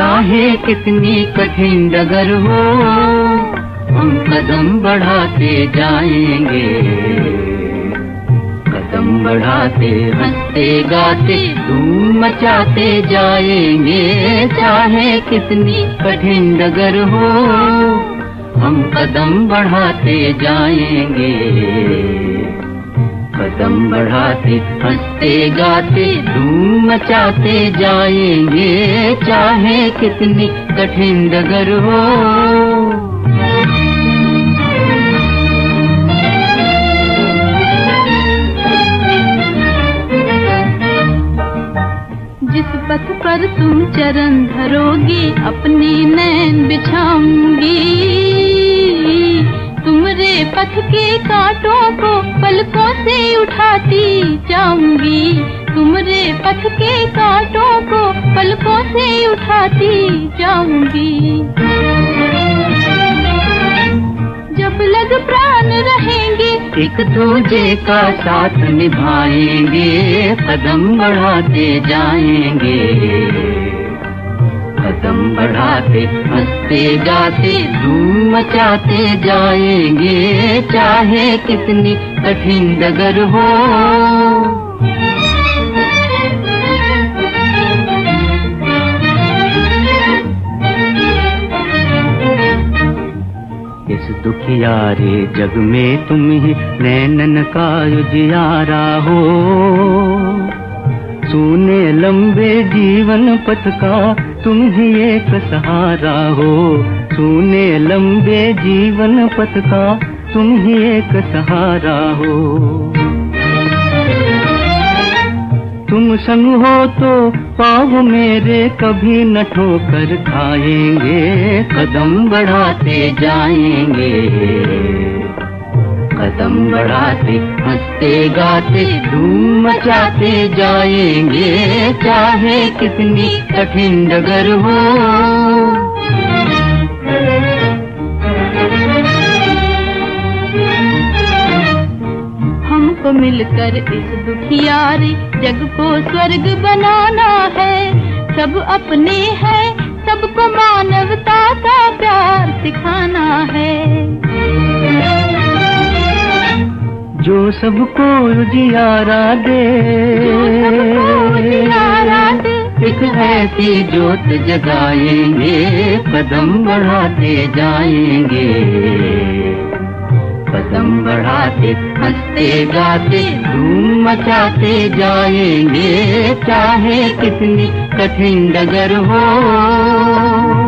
कितनी कठिन डगर हो, हम कदम बढ़ाते जाएँगे। कदम बढ़ाते, हँसते, गाते, धूम मचाते जाएँगे। चाहे कितनी कठिन डगर हो, हम कदम बढ़ाते जाएँगे। कदम बढ़ाते, हँसते, गाते, धूम मचाते जाएँगे, चाहे कितनी कठिन डगर हो। जिस पथ पर तुम चरण धरोगी, अपनी नैन बिछाऊँगी। पथ के कांटों को पलकों से उठाती जाऊँगी। तुमरे पथ के कांटों को पलकों से उठाती जाऊँगी। जब लग प्राण रहेंगे, एक दूजे का साथ निभाएँगे, कदम बढ़ाते जाएँगे। बढ़ाते हँसते गाते धूम मचाते जाएँगे, चाहे कितनी कठिन डगर हो। इस दुखियारे जग में तुम ही नैनन का उजियारा हो। सुने लंबे जीवन पथ का तुम ही एक सहारा हो। सुने लंबे जीवन पथ का तुम ही एक सहारा हो। तुम संग हो तो पाव मेरे कभी न ठोकर खाएँगे, कदम बढ़ाते जाएँगे। कदम बढ़ाते, हँसते गाते, धूम मचाते जाएँगे, चाहे कितनी कठिन डगर हो। हमको मिलकर इस दुखियारी जग को स्वर्ग बनाना है। सब अपने हैं, सबको मानवता का प्यार। सबको उजियारा दे एक ऐसी जोत जगाएँगे, कदम बढ़ाते जाएँगे। कदम बढ़ाते, हँसते, गाते, धूम मचाते जाएँगे, चाहे कितनी कठिन डगर हो।